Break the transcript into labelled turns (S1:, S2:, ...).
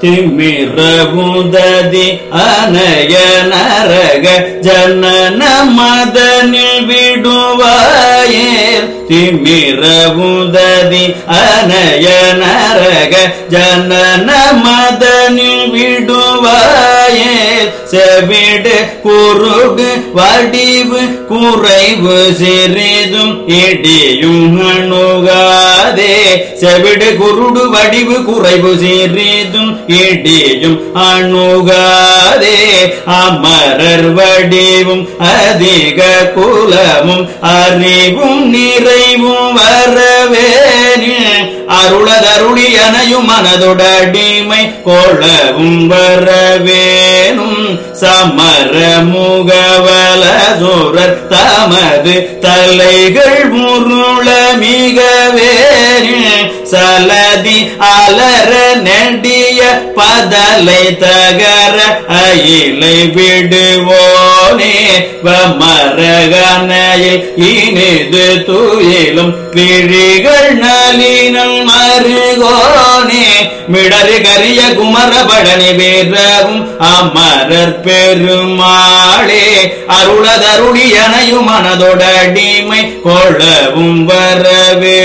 S1: திமிரபுததி அனய நரக ஜனன மதனில் விடுவாயே. திமிரபுததி அனய நரக ஜனன மதனில் விடுவாயே. செவிடு குறுகு வடிவு குறைவு சிறிதும் இடியும் அணுகாதே. செவிடு குருடு வடிவு குறைவு சிறிதும் இடியும் அணுகாதே. அமரர் வடிவும் அதிக குலமும் அறிவும் நிறைவும் வரவேனில் அருளதருளியனையும் மனதுடடிமை மனதொடடிமை கொளவும் வரவேனும் சமர தமது தலைகள் முருள மிகவேனில் சலதி அலர நெடிய பதலை தகர அயிலை விடுவோனே. வமரகனையில் இனிது துயிலும் விழிகள் நலினம் மருகோனே மிடரு கரிய குமரபடனி பழனி அமரர் பெருமாளே. அருளதருளியனையும் மனதோட அடிமை கொள்ளவும் வரவே